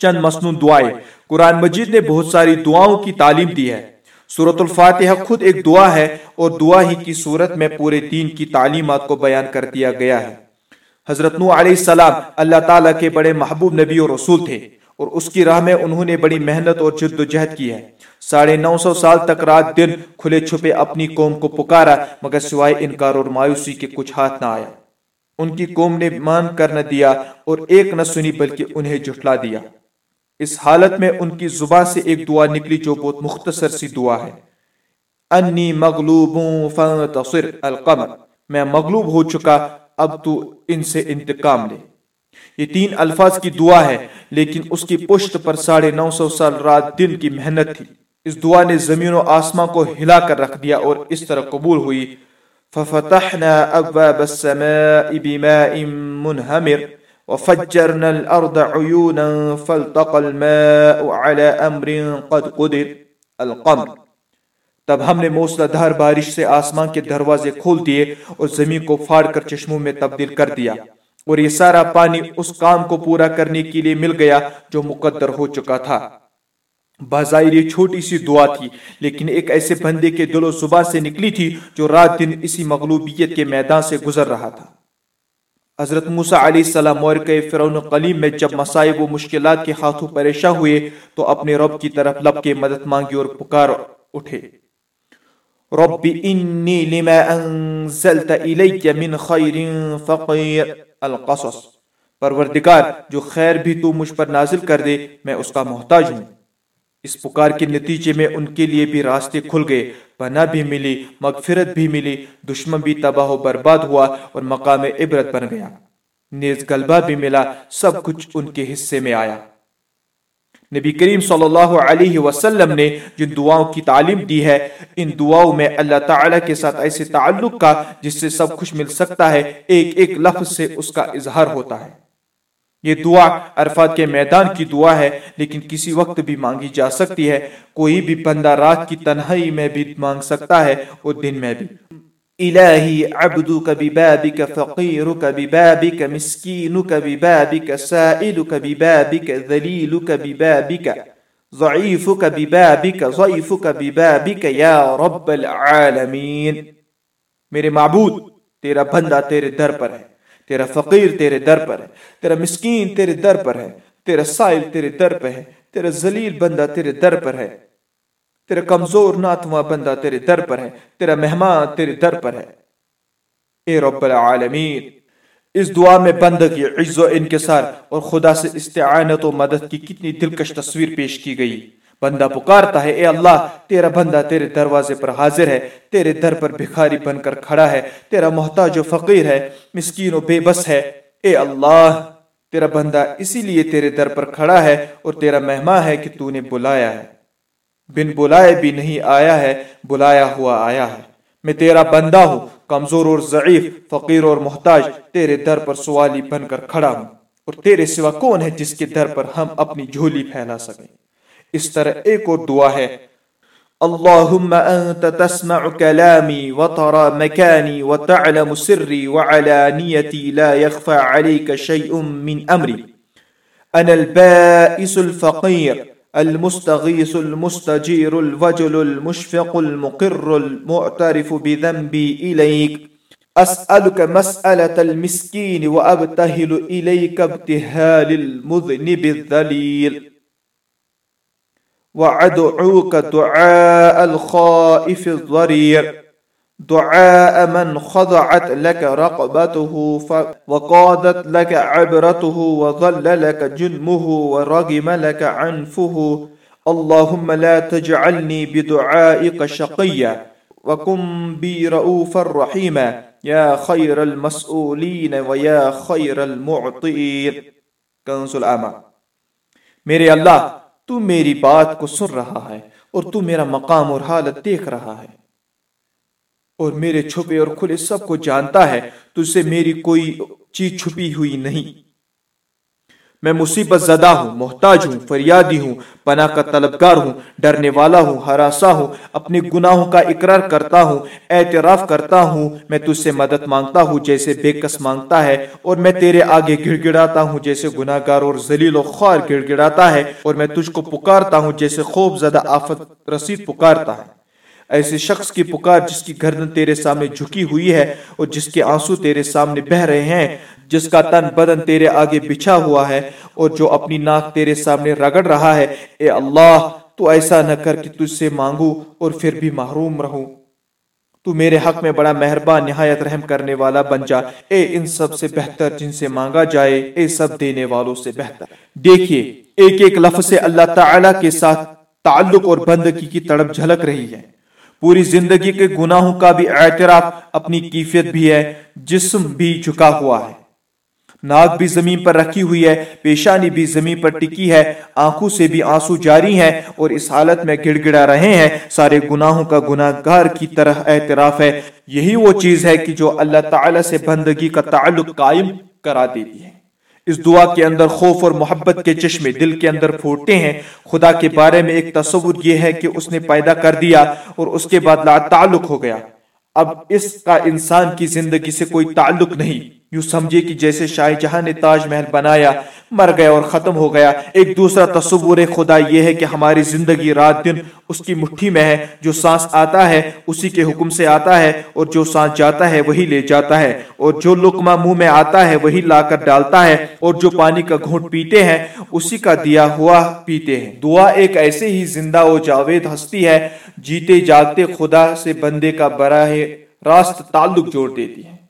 چند مصنون دعائیں۔ قرآن مجید نے بہت ساری دعاؤں کی تعلیم دی ہے۔ صورت الفاتحہ خود ایک دعا ہے اور دعا ہی کی صورت میں پورے دین کی تعلیمات کو بیان کر دیا گیا ہے۔ حضرت نو علیہ السلام اللہ تعالیٰ کے بڑے محبوب نبی اور رسول تھے اور اس کی راہ میں انہوں نے بڑی محنت اور جد و جہد کی ہے۔ ساڑھے نو سو سال تک رات دن کھلے چھپے اپنی قوم کو پکارا، مگر سوائے انکار اور مایوسی کے کچھ ہاتھ نہ آیا۔ ان کی قوم نے مان کر نہ دیا اور ایک نہ سنی بلکہ انہیں جھٹلا دیا۔ اس حالت میں ان کی زبان سے ایک دعا نکلی جو بہت مختصر سی دعا ہے۔ انی مغلوب فانتصر القمر۔ میں مغلوب ہو چکا، اب تو ان سے انتقام لے۔ یہ تین الفاظ کی دعا ہے، لیکن اس کی پشت پر ساڑھے نو سو سال رات دن کی محنت تھی۔ اس دعا نے زمین و آسمان کو ہلا کر رکھ دیا اور اس طرح قبول ہوئی۔ ففتحنا أبواب السماء بماء منهمر وفجرنا الأرض عيونا فالتقى الماء على أمر قد قدر. القمر. تب ہم نے موسلا دھار بارش سے آسمان کے دروازے کھول دیے اور زمین کو پھاڑ کر چشموں میں تبدیل کر دیا اور یہ سارا پانی اس کام کو پورا کرنے کے لیے مل گیا جو مقدر ہو چکا تھا۔ بظاہر یہ چھوٹی سی دعا تھی، لیکن ایک ایسے بندے کے دل و صبح سے نکلی تھی جو رات دن اسی مغلوبیت کے میدان سے گزر رہا تھا۔ حضرت موسیٰ علیہ السلام مورکہ فرعون قلیم میں جب مسائب و مشکلات کے ہاتھوں پریشان ہوئے، تو اپنے رب کی طرف لب کے مدد مانگی اور پکار اٹھے۔ رب انی لما انزلت الیک من خیر فقیر، القصص۔ پروردگار، جو خیر بھی تو مجھ پر نازل کر دے، میں اس کا محتاج ہوں۔ اس پکار کے نتیجے میں ان کے لیے بھی راستے کھل گئے، پناہ بھی ملی، مغفرت بھی ملی، دشمن بھی تباہ و برباد ہوا اور مقام عبرت بن گیا۔ نیز غلبہ بھی ملا، سب کچھ ان کے حصے میں آیا۔ نبی کریم صلی اللہ علیہ وسلم نے جن دعاؤں کی تعلیم دی ہے، ان دعاؤں میں اللہ تعالیٰ کے ساتھ ایسے تعلق کا، جس سے سب کچھ مل سکتا ہے، ایک ایک لفظ سے اس کا اظہار ہوتا ہے۔ یہ دعا عرفات کے میدان کی دعا ہے، لیکن کسی وقت بھی مانگی جا سکتی ہے۔ کوئی بھی بندہ رات کی تنہائی میں بھی مانگ سکتا ہے اور دن میں بھی۔ الہی عبدک ببابک، فقیرک ببابک، مسکینک ببابک، سائلک ببابک، ذلیلک ببابک، ضعیفک ببابک ضعیفک ببابک، یا رب العالمین۔ میرے معبود، تیرا بندہ تیرے در پر ہے۔ تیرا فقیر تیرے در پر ہے، تیرا مسکین تیرے در پر ہے، تیرا سائل تیرے در پر ہے، تیرا ذلیل بندہ تیرے در پر ہے۔ تیرا کمزور ناتواں بندہ تیرے در پر ہے، تیرا مہمان تیرے در پر ہے۔ اے رب العالمین، اس دعا میں بندہ کی عز و انکسار اور خدا سے استعانت و مدد کی کتنی دلکش تصویر پیش کی گئی۔ بندہ پکارتا ہے، اے اللہ، تیرا بندہ تیرے دروازے پر حاضر ہے، تیرے در پر بھکاری بن کر کھڑا ہے، تیرا محتاج و فقیر ہے، مسکین و بے بس ہے۔ اے اللہ، تیرا بندہ اسی لیے تیرے در پر کھڑا ہے اور تیرا مہمان ہے کہ تو نے بلایا ہے۔ بن بلائے بھی نہیں آیا ہے، بلایا ہوا آیا ہے۔ میں تیرا بندہ ہوں، کمزور اور ضعیف، فقیر اور محتاج، تیرے در پر سوالی بن کر کھڑا ہوں۔ اور تیرے سوا کون ہے جس کے در پر ہم اپنی جھولی پھیلا سکیں؟ اس طرح ایک اور دعا ہے. اللهم أنت تسمع كلامي وترى مكاني وتعلم سري وعلانيتي لا يخفى عليك شيء من أمري أنا البائس الفقير المستغيث المستجير الوجل المشفق المقر المعترف بذنبي إليك أسألك مسألة المسكين وأبتهل إليك ابتهال المذنب الذليل وعدعوك دعاء الخائف الضرير دعاء من خضعت لك رقبته وقادت لك عبرته وظل لك جنمه ورغم لك عنفه اللهم لا تجعلني بدعائك شقيا وكن بي رؤوفا رحيما يا خير المسؤولين ويا خير المعطين كنز الأمان میرے اللہ تو میری بات کو سن رہا ہے اور تو میرا مقام اور حالت دیکھ رہا ہے۔ اور میرے چھپے اور کھلے سب کو جانتا ہے، تجھ سے میری کوئی چیز چھپی ہوئی نہیں۔ میں مصیبت زدہ ہوں، محتاج ہوں، فریادی ہوں، پناہ کا طلبگار ہوں، ڈرنے والا ہوں ہراسا ہوں اپنے گناہوں کا اقرار کرتا ہوں، اعتراف کرتا ہوں، میں تجھ سے مدد مانگتا ہوں جیسے بے کس مانگتا ہے، اور میں تیرے آگے گڑ گڑاتا ہوں جیسے گناہ گار اور ذلیل و خوار گڑ گڑاتا ہے، اور میں تجھ کو پکارتا ہوں جیسے خوب زدہ آفت رسید پکارتا ہے۔ ایسے شخص کی پکار جس کی گردن تیرے سامنے جھکی ہوئی ہے اور جس کے آنسو تیرے سامنے بہ رہے ہیں، جس کا تن بدن تیرے آگے بچھا ہوا ہے اور جو اپنی ناک تیرے سامنے رگڑ رہا ہے، اے اللہ، تو ایسا نہ کر کہ تجھ سے مانگو اور پھر بھی محروم رہوں۔ تو میرے حق میں بڑا مہربان، نہایت رحم کرنے والا بن جا۔ اے ان سب سے بہتر جن سے مانگا جائے، اے سب دینے والوں سے بہتر۔ دیکھیے، ایک ایک لفظ سے اللہ تعالی کے ساتھ تعلق اور بندگی کی تڑپ جھلک رہی ہے۔ پوری زندگی کے گناہوں کا بھی اعتراف اپنی کیفیت بھی ہے، جسم بھی جھکا ہوا ہے۔ ناک بھی زمین پر رکھی ہوئی ہے، پیشانی بھی زمین پر ٹکی ہے، آنکھوں سے بھی آنسو جاری ہیں اور اس حالت میں گڑ گڑا رہے ہیں۔ سارے گناہوں کا گناہ گار کی طرح اعتراف ہے۔ یہی وہ چیز ہے کہ جو اللہ تعالی سے بندگی کا تعلق قائم کرا دیتی ہے۔ اس دعا کے اندر خوف اور محبت کے چشمے دل کے اندر پھوٹتے ہیں۔ خدا کے بارے میں ایک تصور یہ ہے کہ اس نے پیدا کر دیا اور اس کے بعد لا تعلق ہو گیا۔ اب اس کا انسان کی زندگی سے کوئی تعلق نہیں۔ یوں سمجھے کہ جیسے شاہ جہاں نے تاج محل بنایا، مر گیا اور ختم ہو گیا۔ ایک دوسرا تصور خدا یہ ہے کہ ہماری زندگی رات دن اس کی مٹھی میں ہے۔ جو سانس آتا ہے، اسی کے حکم سے آتا ہے، اور جو سانس جاتا ہے، وہی لے جاتا ہے۔ اور جو لکما منہ میں آتا ہے، وہی لا کر ڈالتا ہے۔ اور جو پانی کا گھونٹ پیتے ہیں، اسی کا دیا ہوا پیتے ہیں۔ دعا ایک ایسے ہی زندہ و جاوید ہستی ہے۔ جیتے جاگتے خدا سے بندے کا براہ راست تعلق جوڑ دیتی ہے۔